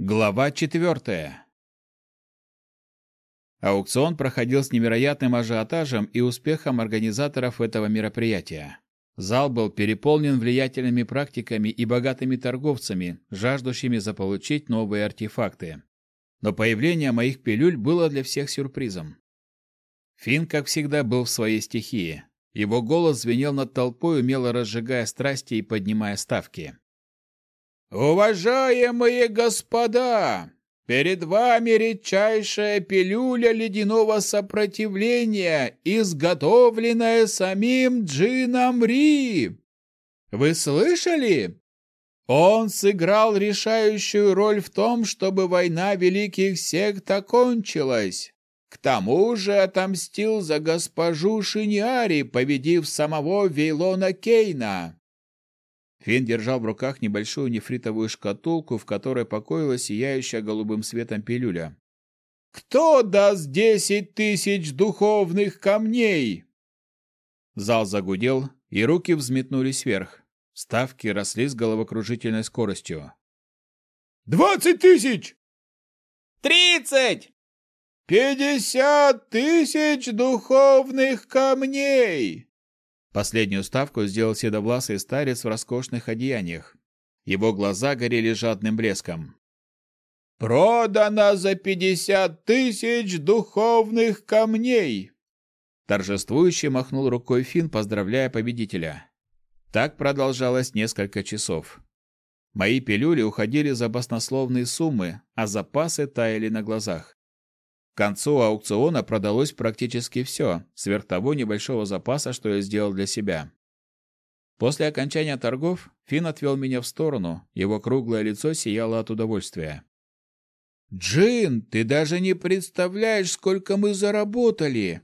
Глава четвертая. Аукцион проходил с невероятным ажиотажем и успехом организаторов этого мероприятия. Зал был переполнен влиятельными практиками и богатыми торговцами, жаждущими заполучить новые артефакты. Но появление моих пилюль было для всех сюрпризом. Финн, как всегда, был в своей стихии. Его голос звенел над толпой, умело разжигая страсти и поднимая ставки. «Уважаемые господа, перед вами редчайшая пилюля ледяного сопротивления, изготовленная самим Джином Ри. Вы слышали? Он сыграл решающую роль в том, чтобы война великих сект окончилась. К тому же отомстил за госпожу Шиньяри, победив самого Вейлона Кейна. Фин держал в руках небольшую нефритовую шкатулку, в которой покоилась сияющая голубым светом пилюля. «Кто даст десять тысяч духовных камней?» Зал загудел, и руки взметнулись вверх. Ставки росли с головокружительной скоростью. «Двадцать тысяч!» «Тридцать!» «Пятьдесят тысяч духовных камней!» Последнюю ставку сделал седовласый старец в роскошных одеяниях. Его глаза горели жадным блеском. «Продано за пятьдесят тысяч духовных камней!» Торжествующе махнул рукой Фин, поздравляя победителя. Так продолжалось несколько часов. Мои пилюли уходили за баснословные суммы, а запасы таяли на глазах. К концу аукциона продалось практически все, сверх того небольшого запаса, что я сделал для себя. После окончания торгов Финн отвел меня в сторону, его круглое лицо сияло от удовольствия. «Джин, ты даже не представляешь, сколько мы заработали!»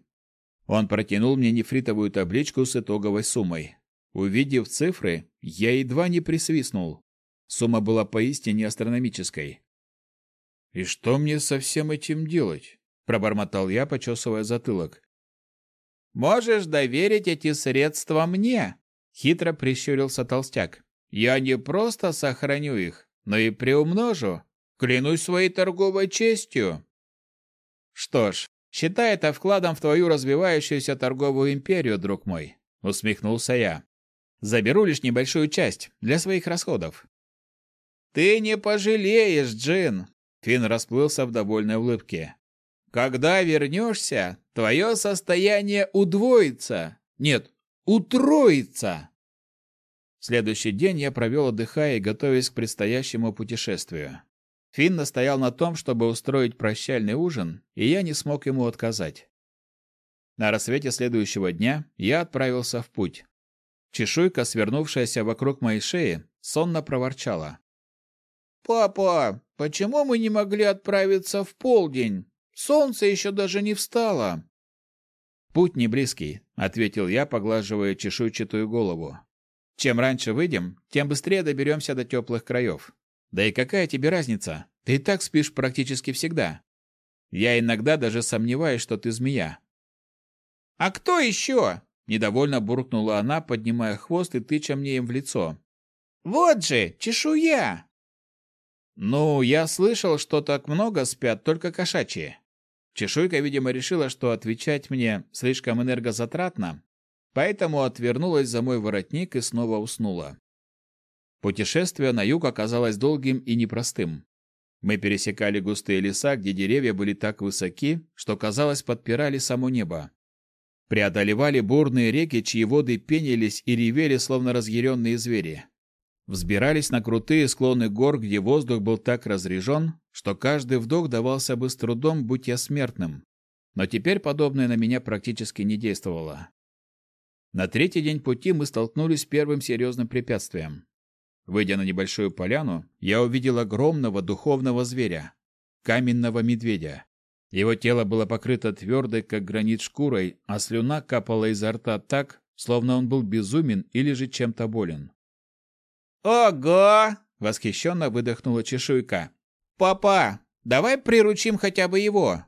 Он протянул мне нефритовую табличку с итоговой суммой. Увидев цифры, я едва не присвистнул. Сумма была поистине астрономической. «И что мне со всем этим делать?» Пробормотал я, почесывая затылок. Можешь доверить эти средства мне, хитро прищурился толстяк. Я не просто сохраню их, но и приумножу, клянусь своей торговой честью. Что ж, считай это вкладом в твою развивающуюся торговую империю, друг мой, усмехнулся я. Заберу лишь небольшую часть для своих расходов. Ты не пожалеешь, Джин, Фин расплылся в довольной улыбке. Когда вернешься, твое состояние удвоится. Нет, утроится. Следующий день я провел отдыхая и готовясь к предстоящему путешествию. Финн настоял на том, чтобы устроить прощальный ужин, и я не смог ему отказать. На рассвете следующего дня я отправился в путь. Чешуйка, свернувшаяся вокруг моей шеи, сонно проворчала. «Папа, почему мы не могли отправиться в полдень? Солнце еще даже не встало. Путь не близкий, ответил я, поглаживая чешуйчатую голову. Чем раньше выйдем, тем быстрее доберемся до теплых краев. Да и какая тебе разница? Ты и так спишь практически всегда. Я иногда даже сомневаюсь, что ты змея. А кто еще? Недовольно буркнула она, поднимая хвост и тыча мне им в лицо. Вот же, чешуя! Ну, я слышал, что так много спят только кошачьи. Чешуйка, видимо, решила, что отвечать мне слишком энергозатратно, поэтому отвернулась за мой воротник и снова уснула. Путешествие на юг оказалось долгим и непростым. Мы пересекали густые леса, где деревья были так высоки, что, казалось, подпирали само небо. Преодолевали бурные реки, чьи воды пенились и ревели, словно разъяренные звери. Взбирались на крутые склоны гор, где воздух был так разрежен, что каждый вдох давался бы с трудом, будь я смертным. Но теперь подобное на меня практически не действовало. На третий день пути мы столкнулись с первым серьезным препятствием. Выйдя на небольшую поляну, я увидел огромного духовного зверя – каменного медведя. Его тело было покрыто твердой, как гранит шкурой, а слюна капала изо рта так, словно он был безумен или же чем-то болен. «Ого!» — восхищенно выдохнула чешуйка. «Папа, давай приручим хотя бы его!»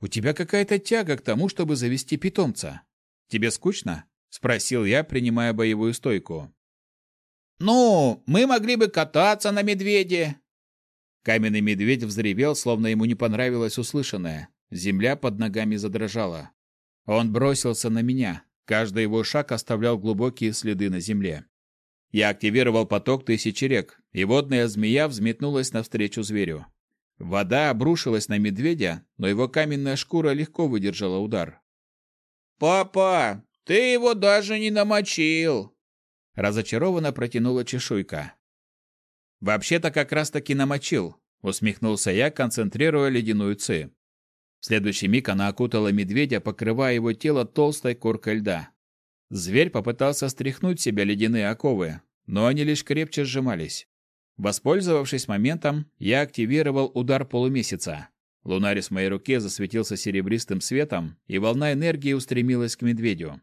«У тебя какая-то тяга к тому, чтобы завести питомца. Тебе скучно?» — спросил я, принимая боевую стойку. «Ну, мы могли бы кататься на медведе». Каменный медведь взревел, словно ему не понравилось услышанное. Земля под ногами задрожала. Он бросился на меня. Каждый его шаг оставлял глубокие следы на земле. Я активировал поток тысячи рек, и водная змея взметнулась навстречу зверю. Вода обрушилась на медведя, но его каменная шкура легко выдержала удар. «Папа, ты его даже не намочил!» Разочарованно протянула чешуйка. «Вообще-то как раз-таки намочил», — усмехнулся я, концентрируя ледяную ци. В следующий миг она окутала медведя, покрывая его тело толстой коркой льда. Зверь попытался стряхнуть себя ледяные оковы, но они лишь крепче сжимались. Воспользовавшись моментом, я активировал удар полумесяца. Лунарис в моей руке засветился серебристым светом, и волна энергии устремилась к медведю.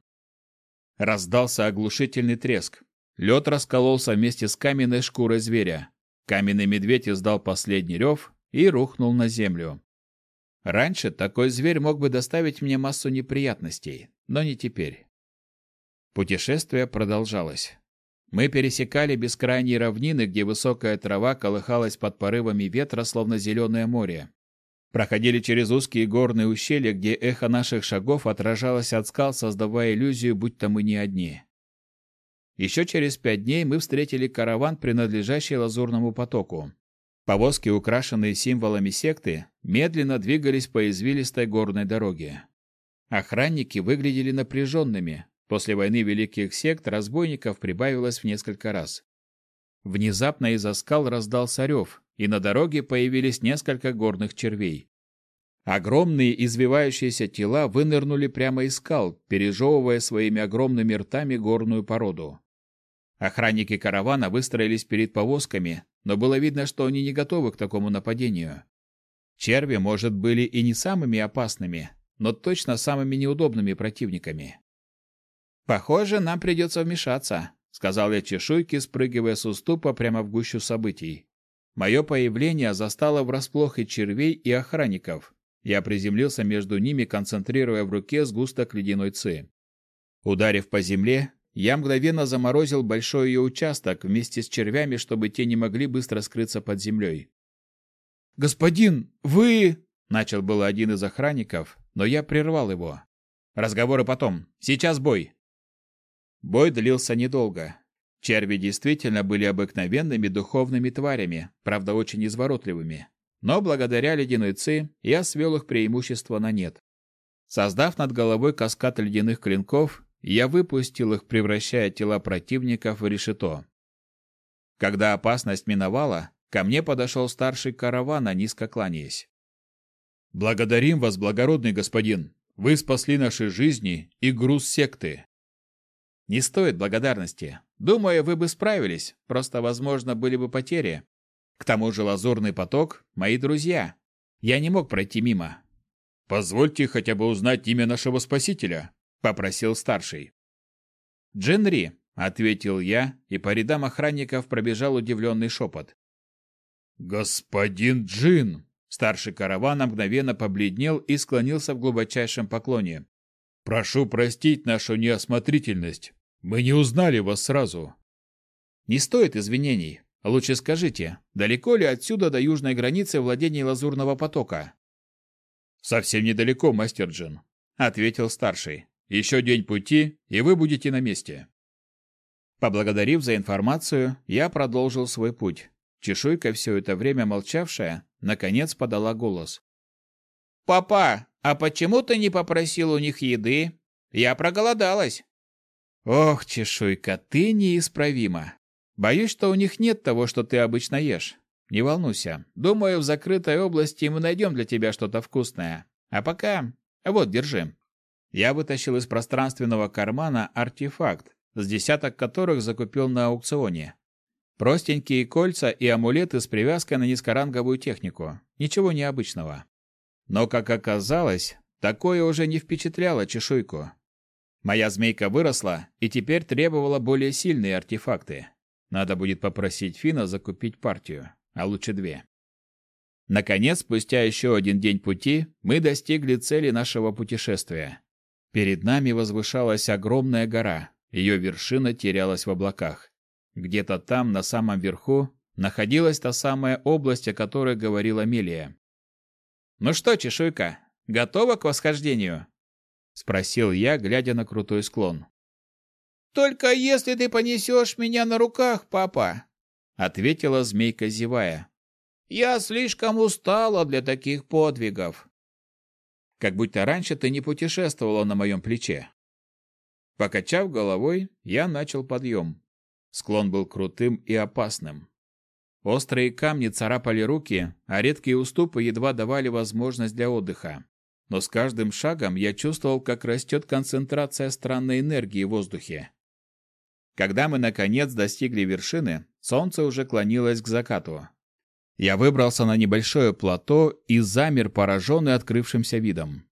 Раздался оглушительный треск. Лед раскололся вместе с каменной шкурой зверя. Каменный медведь издал последний рев и рухнул на землю. Раньше такой зверь мог бы доставить мне массу неприятностей, но не теперь. Путешествие продолжалось. Мы пересекали бескрайние равнины, где высокая трава колыхалась под порывами ветра, словно зеленое море. Проходили через узкие горные ущелья, где эхо наших шагов отражалось от скал, создавая иллюзию, будто мы не одни. Еще через пять дней мы встретили караван, принадлежащий Лазурному потоку. Повозки, украшенные символами секты, медленно двигались по извилистой горной дороге. Охранники выглядели напряженными. После войны великих сект разбойников прибавилось в несколько раз. Внезапно из-за скал раздался рев, и на дороге появились несколько горных червей. Огромные извивающиеся тела вынырнули прямо из скал, пережевывая своими огромными ртами горную породу. Охранники каравана выстроились перед повозками, но было видно, что они не готовы к такому нападению. Черви, может, были и не самыми опасными, но точно самыми неудобными противниками. «Похоже, нам придется вмешаться», — сказал я чешуйке, спрыгивая с уступа прямо в гущу событий. Мое появление застало врасплох и червей, и охранников. Я приземлился между ними, концентрируя в руке сгусток ледяной ци. Ударив по земле, я мгновенно заморозил большой ее участок вместе с червями, чтобы те не могли быстро скрыться под землей. «Господин, вы...» — начал было один из охранников, но я прервал его. «Разговоры потом. Сейчас бой». Бой длился недолго. Черви действительно были обыкновенными духовными тварями, правда, очень изворотливыми. Но благодаря ледяной ци я свел их преимущество на нет. Создав над головой каскад ледяных клинков, я выпустил их, превращая тела противников в решето. Когда опасность миновала, ко мне подошел старший каравана, низко кланяясь. «Благодарим вас, благородный господин! Вы спасли наши жизни и груз секты!» «Не стоит благодарности. Думаю, вы бы справились, просто, возможно, были бы потери. К тому же Лазурный поток — мои друзья. Я не мог пройти мимо». «Позвольте хотя бы узнать имя нашего спасителя», — попросил старший. «Джинри», — ответил я, и по рядам охранников пробежал удивленный шепот. «Господин Джин!» Старший каравана мгновенно побледнел и склонился в глубочайшем поклоне. «Прошу простить нашу неосмотрительность. Мы не узнали вас сразу». «Не стоит извинений. Лучше скажите, далеко ли отсюда до южной границы владений Лазурного потока?» «Совсем недалеко, мастер Джин», — ответил старший. Еще день пути, и вы будете на месте. Поблагодарив за информацию, я продолжил свой путь. Чешуйка, все это время молчавшая, наконец подала голос. «Папа, а почему ты не попросил у них еды? Я проголодалась». «Ох, Чешуйка, ты неисправима. Боюсь, что у них нет того, что ты обычно ешь. Не волнуйся. Думаю, в закрытой области мы найдем для тебя что-то вкусное. А пока... Вот, держи. Я вытащил из пространственного кармана артефакт, с десяток которых закупил на аукционе. Простенькие кольца и амулеты с привязкой на низкоранговую технику. Ничего необычного. Но, как оказалось, такое уже не впечатляло чешуйку. Моя змейка выросла и теперь требовала более сильные артефакты. Надо будет попросить Фина закупить партию, а лучше две. Наконец, спустя еще один день пути, мы достигли цели нашего путешествия. Перед нами возвышалась огромная гора, ее вершина терялась в облаках. Где-то там, на самом верху, находилась та самая область, о которой говорила Мелия. «Ну что, чешуйка, готова к восхождению?» — спросил я, глядя на крутой склон. «Только если ты понесешь меня на руках, папа», — ответила змейка, зевая. «Я слишком устала для таких подвигов». Как будто раньше ты не путешествовала на моем плече. Покачав головой, я начал подъем. Склон был крутым и опасным. Острые камни царапали руки, а редкие уступы едва давали возможность для отдыха. Но с каждым шагом я чувствовал, как растет концентрация странной энергии в воздухе. Когда мы, наконец, достигли вершины, солнце уже клонилось к закату. Я выбрался на небольшое плато и замер, пораженный открывшимся видом.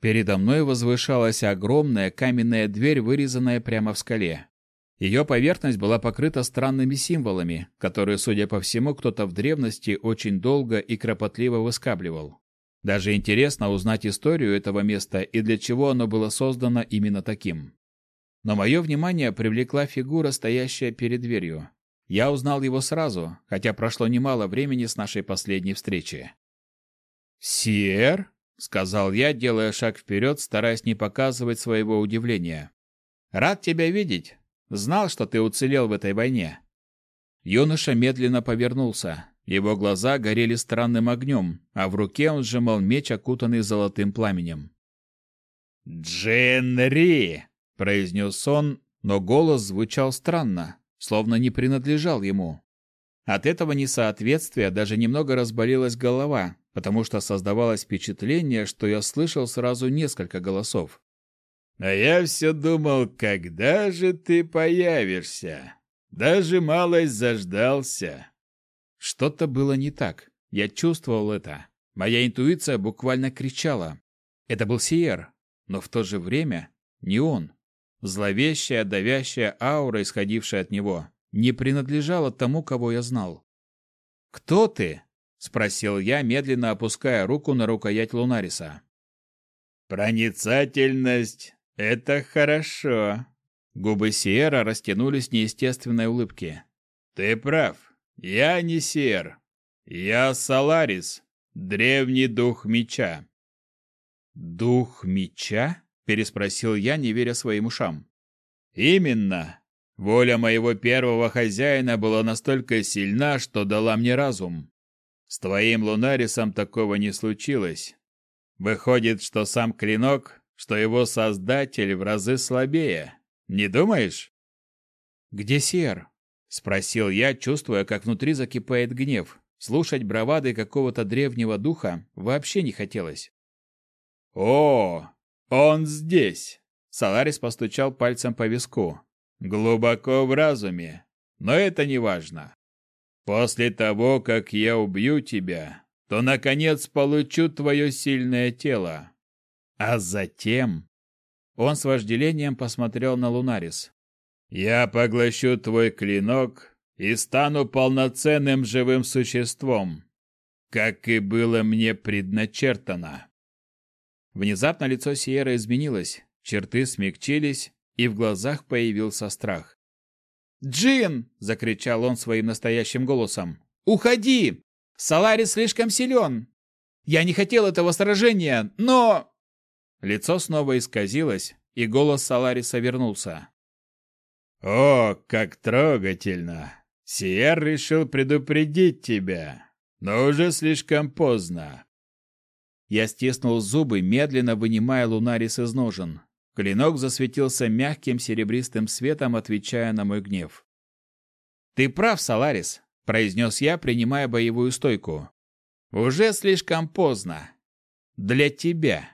Передо мной возвышалась огромная каменная дверь, вырезанная прямо в скале. Ее поверхность была покрыта странными символами, которые, судя по всему, кто-то в древности очень долго и кропотливо выскабливал. Даже интересно узнать историю этого места и для чего оно было создано именно таким. Но мое внимание привлекла фигура, стоящая перед дверью. Я узнал его сразу, хотя прошло немало времени с нашей последней встречи. «Сиер?» — сказал я, делая шаг вперед, стараясь не показывать своего удивления. «Рад тебя видеть. Знал, что ты уцелел в этой войне». Юноша медленно повернулся. Его глаза горели странным огнем, а в руке он сжимал меч, окутанный золотым пламенем. «Дженри!» произнес он, но голос звучал странно, словно не принадлежал ему. От этого несоответствия даже немного разболелась голова, потому что создавалось впечатление, что я слышал сразу несколько голосов. «А я все думал, когда же ты появишься? Даже малость заждался». Что-то было не так. Я чувствовал это. Моя интуиция буквально кричала. Это был Сиер, но в то же время не он. Зловещая, давящая аура, исходившая от него, не принадлежала тому, кого я знал. «Кто ты?» — спросил я, медленно опуская руку на рукоять Лунариса. «Проницательность — это хорошо». Губы Сиера растянулись неестественной улыбке. «Ты прав. Я не Сиер. Я Саларис, древний дух меча». «Дух меча?» переспросил я, не веря своим ушам. Именно. Воля моего первого хозяина была настолько сильна, что дала мне разум. С твоим Лунарисом такого не случилось. Выходит, что сам клинок, что его создатель в разы слабее. Не думаешь? Где Сер? Спросил я, чувствуя, как внутри закипает гнев. Слушать бравады какого-то древнего духа вообще не хотелось. О, «Он здесь!» Саларис постучал пальцем по виску. «Глубоко в разуме. Но это не важно. После того, как я убью тебя, то, наконец, получу твое сильное тело. А затем...» Он с вожделением посмотрел на Лунарис. «Я поглощу твой клинок и стану полноценным живым существом, как и было мне предначертано». Внезапно лицо Сиеры изменилось, черты смягчились, и в глазах появился страх. «Джин!» — закричал он своим настоящим голосом. «Уходи! Саларис слишком силен! Я не хотел этого сражения, но...» Лицо снова исказилось, и голос Салариса вернулся. «О, как трогательно! Сиер решил предупредить тебя, но уже слишком поздно. Я стиснул зубы, медленно вынимая лунарис из ножен. Клинок засветился мягким серебристым светом, отвечая на мой гнев. «Ты прав, Саларис», — произнес я, принимая боевую стойку. «Уже слишком поздно. Для тебя».